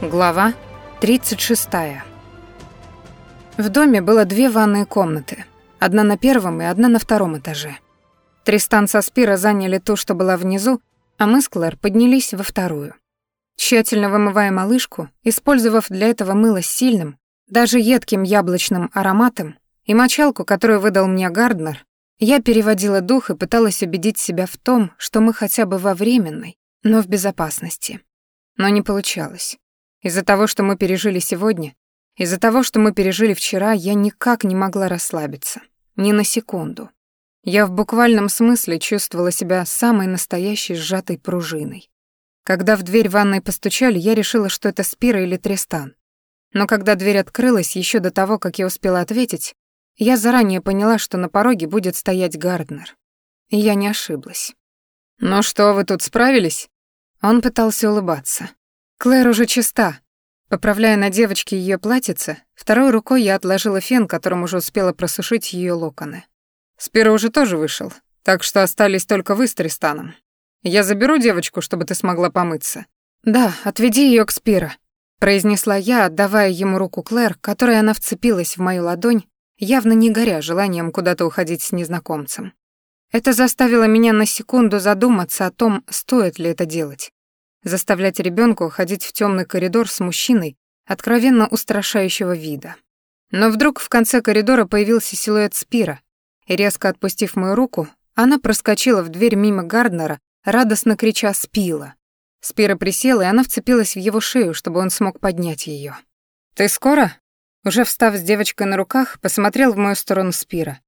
Глава 36. В доме было две ванные комнаты. Одна на первом и одна на втором этаже. Тристан со Спира заняли ту, что была внизу, а мы с Клэр поднялись во вторую. Тщательно вымывая малышку, использовав для этого мыло с сильным, даже едким яблочным ароматом и мочалку, которую выдал мне Гарднер, я переводила дух и пыталась убедить себя в том, что мы хотя бы во временной, но в безопасности. Но не получалось. Из-за того, что мы пережили сегодня, из-за того, что мы пережили вчера, я никак не могла расслабиться. Ни на секунду. Я в буквальном смысле чувствовала себя самой настоящей сжатой пружиной. Когда в дверь ванной постучали, я решила, что это Спира или Тристан. Но когда дверь открылась, еще до того, как я успела ответить, я заранее поняла, что на пороге будет стоять Гарднер. И я не ошиблась. «Ну что, вы тут справились?» Он пытался улыбаться. Клэр уже чиста. Поправляя на девочке ее платьице, второй рукой я отложила фен, которым уже успела просушить ее локоны. Спира уже тоже вышел, так что остались только вы с Тристаном. Я заберу девочку, чтобы ты смогла помыться. Да, отведи ее к Спира, произнесла я, отдавая ему руку Клэр, которой она вцепилась в мою ладонь, явно не горя желанием куда-то уходить с незнакомцем. Это заставило меня на секунду задуматься о том, стоит ли это делать заставлять ребенка ходить в темный коридор с мужчиной откровенно устрашающего вида. Но вдруг в конце коридора появился силуэт Спира, и резко отпустив мою руку, она проскочила в дверь мимо Гарднера, радостно крича «Спила!». Спира присела, и она вцепилась в его шею, чтобы он смог поднять ее. «Ты скоро?» Уже встав с девочкой на руках, посмотрел в мою сторону Спира.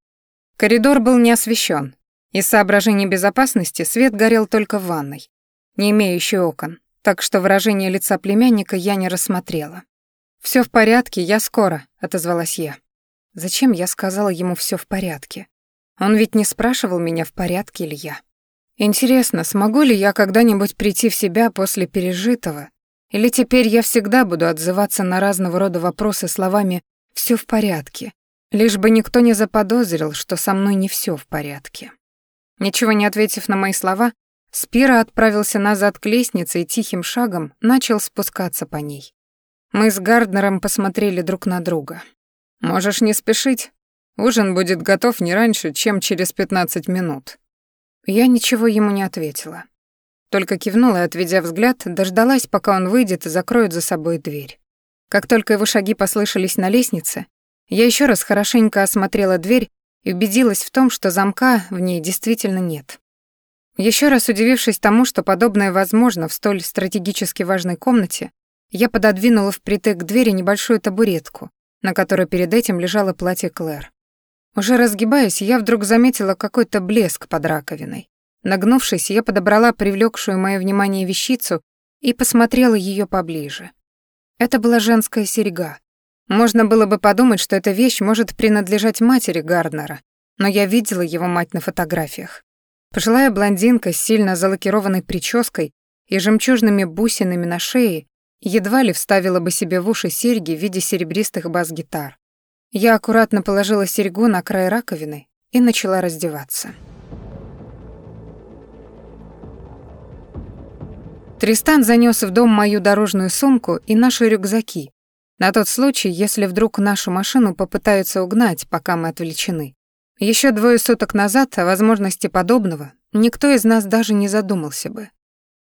Коридор был не освещен. Из соображений безопасности свет горел только в ванной не имеющий окон, так что выражение лица племянника я не рассмотрела. Все в порядке, я скоро», — отозвалась я. Зачем я сказала ему все в порядке? Он ведь не спрашивал меня, в порядке ли я. Интересно, смогу ли я когда-нибудь прийти в себя после пережитого? Или теперь я всегда буду отзываться на разного рода вопросы словами «все в порядке», лишь бы никто не заподозрил, что со мной не все в порядке. Ничего не ответив на мои слова, Спира отправился назад к лестнице и тихим шагом начал спускаться по ней. Мы с Гарднером посмотрели друг на друга. «Можешь не спешить. Ужин будет готов не раньше, чем через пятнадцать минут». Я ничего ему не ответила. Только кивнула и, отведя взгляд, дождалась, пока он выйдет и закроет за собой дверь. Как только его шаги послышались на лестнице, я еще раз хорошенько осмотрела дверь и убедилась в том, что замка в ней действительно нет. Еще раз удивившись тому, что подобное возможно в столь стратегически важной комнате, я пододвинула впритык к двери небольшую табуретку, на которой перед этим лежало платье Клэр. Уже разгибаясь, я вдруг заметила какой-то блеск под раковиной. Нагнувшись, я подобрала привлекшую мое внимание вещицу и посмотрела ее поближе. Это была женская серьга. Можно было бы подумать, что эта вещь может принадлежать матери Гарднера, но я видела его мать на фотографиях. Пожилая блондинка с сильно залакированной прической и жемчужными бусинами на шее едва ли вставила бы себе в уши серьги в виде серебристых бас-гитар. Я аккуратно положила серьгу на край раковины и начала раздеваться. Тристан занёс в дом мою дорожную сумку и наши рюкзаки, на тот случай, если вдруг нашу машину попытаются угнать, пока мы отвлечены. Еще двое суток назад о возможности подобного никто из нас даже не задумался бы.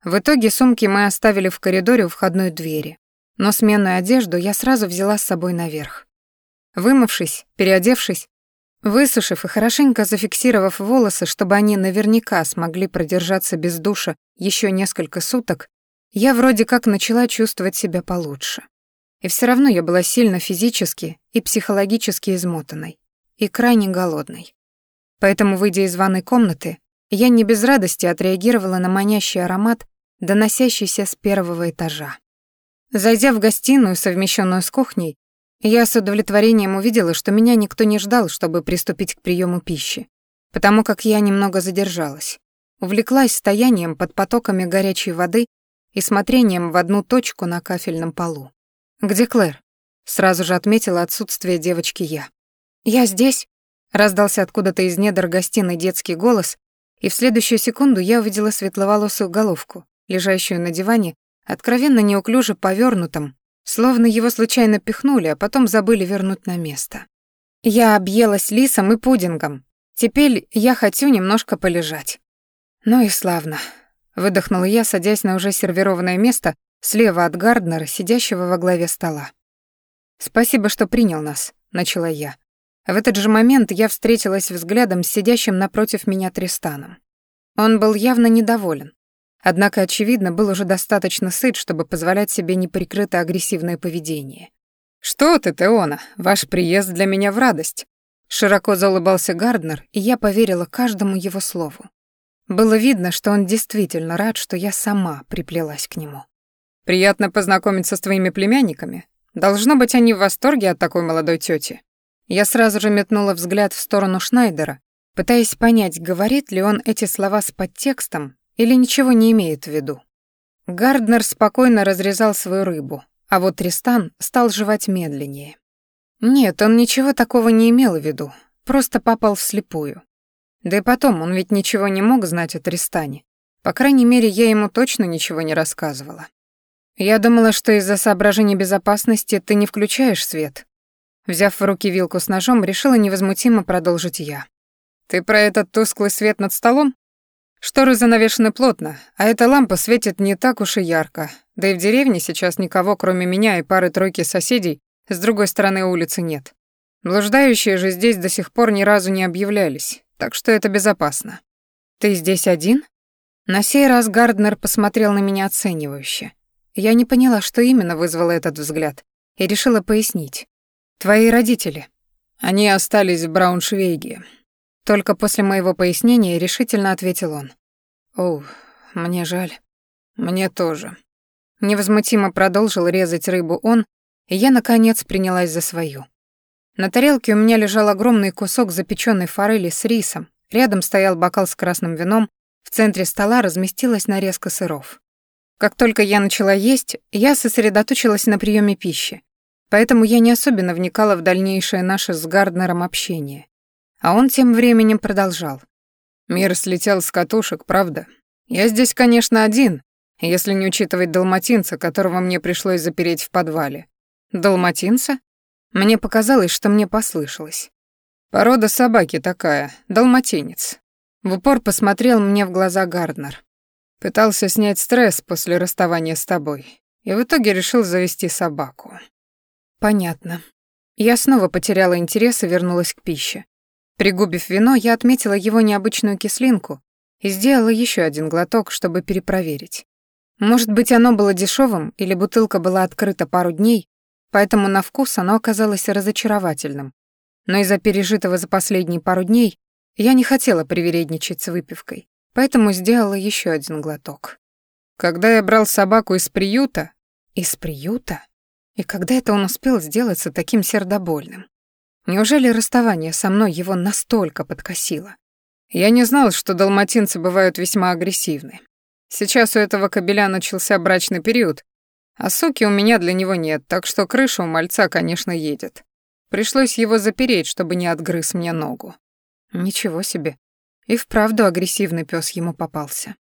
В итоге сумки мы оставили в коридоре у входной двери, но сменную одежду я сразу взяла с собой наверх. Вымывшись, переодевшись, высушив и хорошенько зафиксировав волосы, чтобы они наверняка смогли продержаться без душа еще несколько суток, я вроде как начала чувствовать себя получше. И все равно я была сильно физически и психологически измотанной и крайне голодной. Поэтому, выйдя из ванной комнаты, я не без радости отреагировала на манящий аромат, доносящийся с первого этажа. Зайдя в гостиную, совмещенную с кухней, я с удовлетворением увидела, что меня никто не ждал, чтобы приступить к приему пищи, потому как я немного задержалась. Увлеклась стоянием под потоками горячей воды и смотрением в одну точку на кафельном полу. «Где Клэр?» Сразу же отметила отсутствие девочки я. «Я здесь», — раздался откуда-то из недр гостиной детский голос, и в следующую секунду я увидела светловолосую головку, лежащую на диване откровенно неуклюже повернутом, словно его случайно пихнули, а потом забыли вернуть на место. Я объелась лисом и пудингом. Теперь я хочу немножко полежать. Ну и славно. Выдохнула я, садясь на уже сервированное место слева от Гарднера, сидящего во главе стола. «Спасибо, что принял нас», — начала я. В этот же момент я встретилась взглядом с сидящим напротив меня Тристаном. Он был явно недоволен. Однако, очевидно, был уже достаточно сыт, чтобы позволять себе неприкрыто агрессивное поведение. «Что ты, Теона, ваш приезд для меня в радость!» Широко заулыбался Гарднер, и я поверила каждому его слову. Было видно, что он действительно рад, что я сама приплелась к нему. «Приятно познакомиться с твоими племянниками. Должно быть, они в восторге от такой молодой тети. Я сразу же метнула взгляд в сторону Шнайдера, пытаясь понять, говорит ли он эти слова с подтекстом или ничего не имеет в виду. Гарднер спокойно разрезал свою рыбу, а вот Тристан стал жевать медленнее. Нет, он ничего такого не имел в виду, просто попал вслепую. Да и потом, он ведь ничего не мог знать о Тристане. По крайней мере, я ему точно ничего не рассказывала. Я думала, что из-за соображений безопасности ты не включаешь свет, Взяв в руки вилку с ножом, решила невозмутимо продолжить я. «Ты про этот тусклый свет над столом? Шторы занавешены плотно, а эта лампа светит не так уж и ярко. Да и в деревне сейчас никого, кроме меня и пары-тройки соседей, с другой стороны улицы нет. Блуждающие же здесь до сих пор ни разу не объявлялись, так что это безопасно. Ты здесь один? На сей раз Гарднер посмотрел на меня оценивающе. Я не поняла, что именно вызвало этот взгляд, и решила пояснить. Твои родители. Они остались в Брауншвейге. Только после моего пояснения решительно ответил он. О, мне жаль. Мне тоже. Невозмутимо продолжил резать рыбу он, и я, наконец, принялась за свою. На тарелке у меня лежал огромный кусок запеченной форели с рисом, рядом стоял бокал с красным вином, в центре стола разместилась нарезка сыров. Как только я начала есть, я сосредоточилась на приеме пищи, Поэтому я не особенно вникала в дальнейшее наше с Гарднером общение. А он тем временем продолжал. «Мир слетел с катушек, правда? Я здесь, конечно, один, если не учитывать далматинца, которого мне пришлось запереть в подвале». «Далматинца?» Мне показалось, что мне послышалось. «Порода собаки такая, далматинец». В упор посмотрел мне в глаза Гарднер. Пытался снять стресс после расставания с тобой, и в итоге решил завести собаку. Понятно. Я снова потеряла интерес и вернулась к пище. Пригубив вино, я отметила его необычную кислинку и сделала еще один глоток, чтобы перепроверить. Может быть, оно было дешевым или бутылка была открыта пару дней, поэтому на вкус оно оказалось разочаровательным. Но из-за пережитого за последние пару дней я не хотела привередничать с выпивкой, поэтому сделала еще один глоток. Когда я брал собаку из приюта... Из приюта? И когда это он успел сделаться таким сердобольным? Неужели расставание со мной его настолько подкосило? Я не знал, что далматинцы бывают весьма агрессивны. Сейчас у этого кобеля начался брачный период, а суки у меня для него нет, так что крыша у мальца, конечно, едет. Пришлось его запереть, чтобы не отгрыз мне ногу. Ничего себе. И вправду агрессивный пес ему попался.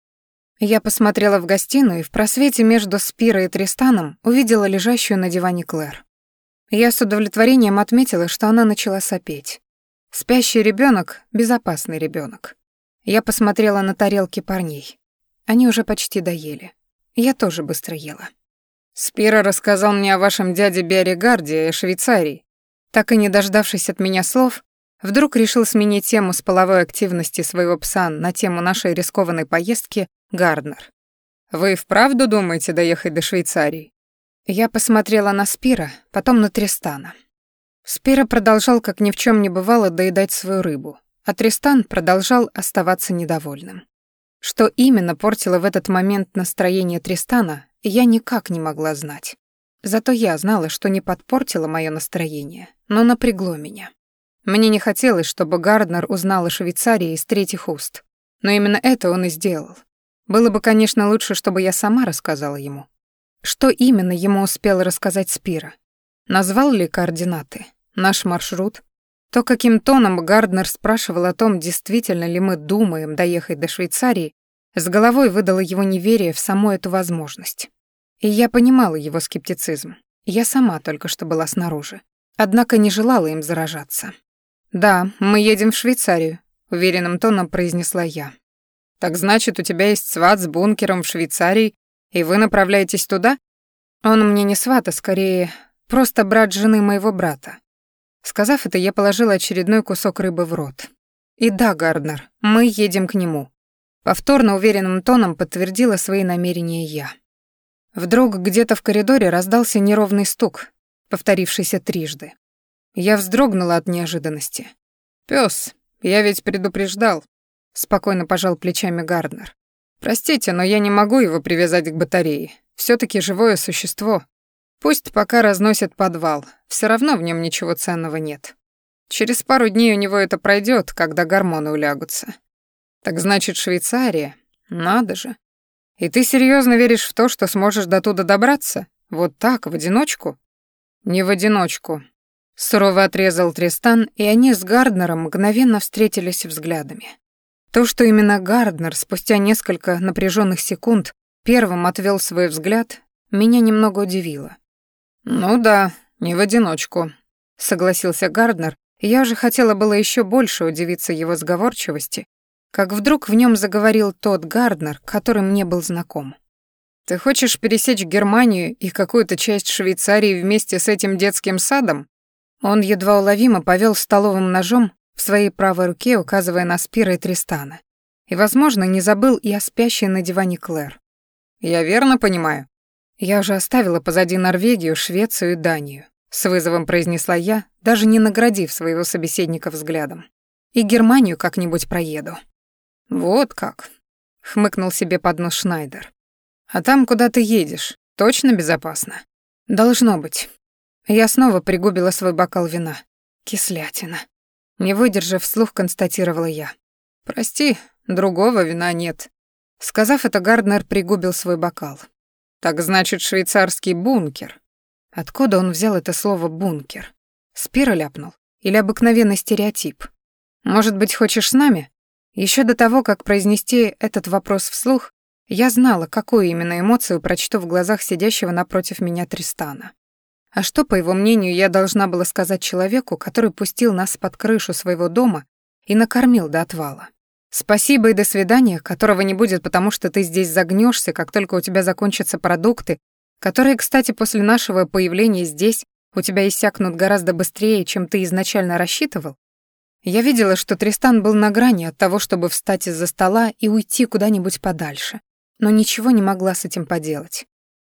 Я посмотрела в гостиную и в просвете между Спирой и Тристаном увидела лежащую на диване Клэр. Я с удовлетворением отметила, что она начала сопеть. Спящий ребенок — безопасный ребенок. Я посмотрела на тарелки парней. Они уже почти доели. Я тоже быстро ела. «Спира рассказал мне о вашем дяде Биоригарде и Швейцарии». Так и не дождавшись от меня слов, вдруг решил сменить тему с половой активности своего пса на тему нашей рискованной поездки Гарднер. «Вы вправду думаете доехать до Швейцарии?» Я посмотрела на Спира, потом на Тристана. Спира продолжал, как ни в чем не бывало, доедать свою рыбу, а Тристан продолжал оставаться недовольным. Что именно портило в этот момент настроение Тристана, я никак не могла знать. Зато я знала, что не подпортило мое настроение, но напрягло меня. Мне не хотелось, чтобы Гарднер узнал о Швейцарии из третьих уст, но именно это он и сделал. Было бы, конечно, лучше, чтобы я сама рассказала ему. Что именно ему успел рассказать Спира? Назвал ли координаты? Наш маршрут? То, каким тоном Гарднер спрашивал о том, действительно ли мы думаем доехать до Швейцарии, с головой выдало его неверие в саму эту возможность. И я понимала его скептицизм. Я сама только что была снаружи. Однако не желала им заражаться. «Да, мы едем в Швейцарию», — уверенным тоном произнесла я. «Так значит, у тебя есть сват с бункером в Швейцарии, и вы направляетесь туда?» «Он мне не сват, а скорее просто брат жены моего брата». Сказав это, я положила очередной кусок рыбы в рот. «И да, Гарднер, мы едем к нему», — повторно уверенным тоном подтвердила свои намерения я. Вдруг где-то в коридоре раздался неровный стук, повторившийся трижды. Я вздрогнула от неожиданности. «Пёс, я ведь предупреждал», — спокойно пожал плечами Гарднер. «Простите, но я не могу его привязать к батарее. все таки живое существо. Пусть пока разносит подвал, все равно в нем ничего ценного нет. Через пару дней у него это пройдет, когда гормоны улягутся. Так значит, Швейцария? Надо же. И ты серьезно веришь в то, что сможешь до туда добраться? Вот так, в одиночку? Не в одиночку. Сурово отрезал Тристан, и они с Гарднером мгновенно встретились взглядами. То, что именно Гарднер спустя несколько напряженных секунд первым отвел свой взгляд, меня немного удивило. «Ну да, не в одиночку», — согласился Гарднер, я уже хотела было еще больше удивиться его сговорчивости, как вдруг в нем заговорил тот Гарднер, который мне был знаком. «Ты хочешь пересечь Германию и какую-то часть Швейцарии вместе с этим детским садом?» Он едва уловимо повел столовым ножом в своей правой руке, указывая на Спира и Тристана. И, возможно, не забыл и о спящей на диване Клэр. «Я верно понимаю?» «Я уже оставила позади Норвегию, Швецию и Данию», — с вызовом произнесла я, даже не наградив своего собеседника взглядом. «И Германию как-нибудь проеду». «Вот как», — хмыкнул себе под нос Шнайдер. «А там, куда ты едешь, точно безопасно?» «Должно быть. Я снова пригубила свой бокал вина. Кислятина. Не выдержав, вслух констатировала я. «Прости, другого вина нет». Сказав это, Гарднер пригубил свой бокал. «Так значит, швейцарский бункер». Откуда он взял это слово «бункер»? Спира ляпнул? Или обыкновенный стереотип? «Может быть, хочешь с нами?» Еще до того, как произнести этот вопрос вслух, я знала, какую именно эмоцию прочту в глазах сидящего напротив меня Тристана. А что, по его мнению, я должна была сказать человеку, который пустил нас под крышу своего дома и накормил до отвала? Спасибо и до свидания, которого не будет, потому что ты здесь загнешься, как только у тебя закончатся продукты, которые, кстати, после нашего появления здесь у тебя иссякнут гораздо быстрее, чем ты изначально рассчитывал? Я видела, что Тристан был на грани от того, чтобы встать из-за стола и уйти куда-нибудь подальше, но ничего не могла с этим поделать.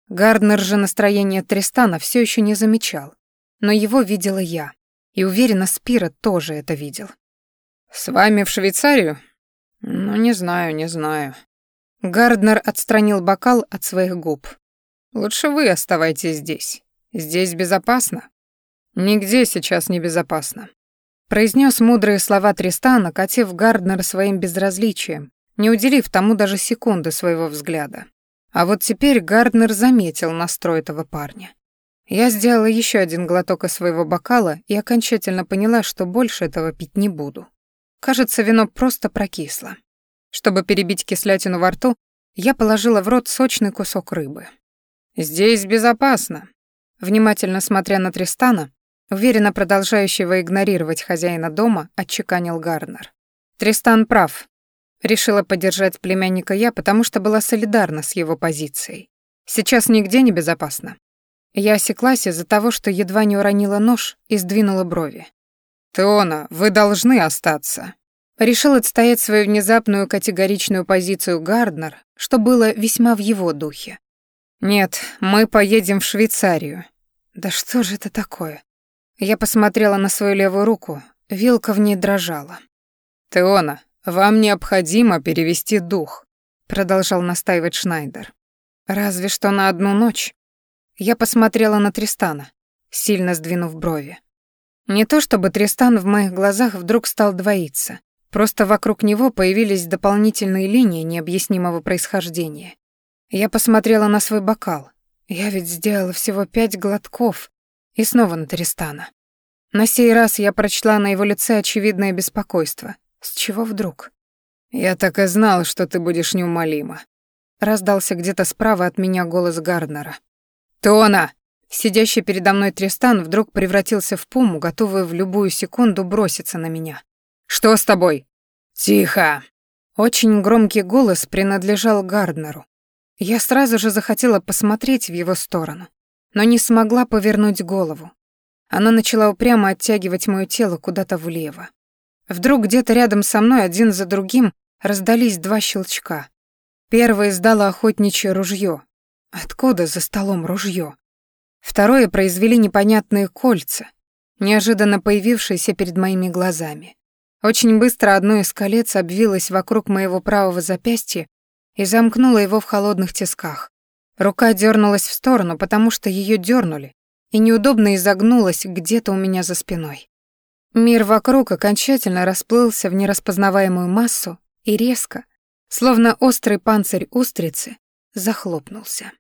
Гарднер же настроение Тристана все еще не замечал, но его видела я, и уверена, Спира тоже это видел. «С вами в Швейцарию?» «Ну, не знаю, не знаю». Гарднер отстранил бокал от своих губ. «Лучше вы оставайтесь здесь. Здесь безопасно?» «Нигде сейчас не безопасно», — произнес мудрые слова Тристана, катив Гарднера своим безразличием, не уделив тому даже секунды своего взгляда. А вот теперь Гарднер заметил настрой этого парня. Я сделала еще один глоток из своего бокала и окончательно поняла, что больше этого пить не буду. Кажется, вино просто прокисло. Чтобы перебить кислятину во рту, я положила в рот сочный кусок рыбы. «Здесь безопасно», внимательно смотря на Тристана, уверенно продолжающего игнорировать хозяина дома, отчеканил Гарнер. Тристан прав. Решила поддержать племянника я, потому что была солидарна с его позицией. Сейчас нигде не безопасно. Я осеклась из-за того, что едва не уронила нож и сдвинула брови. «Теона, вы должны остаться». Решил отстоять свою внезапную категоричную позицию Гарднер, что было весьма в его духе. «Нет, мы поедем в Швейцарию». «Да что же это такое?» Я посмотрела на свою левую руку, вилка в ней дрожала. «Теона, «Вам необходимо перевести дух», — продолжал настаивать Шнайдер. «Разве что на одну ночь». Я посмотрела на Тристана, сильно сдвинув брови. Не то чтобы Тристан в моих глазах вдруг стал двоиться, просто вокруг него появились дополнительные линии необъяснимого происхождения. Я посмотрела на свой бокал. Я ведь сделала всего пять глотков. И снова на Тристана. На сей раз я прочла на его лице очевидное беспокойство — с чего вдруг? Я так и знал, что ты будешь неумолима. раздался где-то справа от меня голос Гарднера. «Тона!» Сидящий передо мной Тристан вдруг превратился в пуму, готовую в любую секунду броситься на меня. «Что с тобой?» «Тихо!» Очень громкий голос принадлежал Гарднеру. Я сразу же захотела посмотреть в его сторону, но не смогла повернуть голову. Она начала упрямо оттягивать моё тело куда-то влево. Вдруг где-то рядом со мной один за другим раздались два щелчка. Первое издало охотничье ружье. Откуда за столом ружье? Второе произвели непонятные кольца, неожиданно появившиеся перед моими глазами. Очень быстро одно из колец обвилось вокруг моего правого запястья и замкнуло его в холодных тисках. Рука дернулась в сторону, потому что ее дернули, и неудобно изогнулась где-то у меня за спиной. Мир вокруг окончательно расплылся в нераспознаваемую массу и резко, словно острый панцирь устрицы, захлопнулся.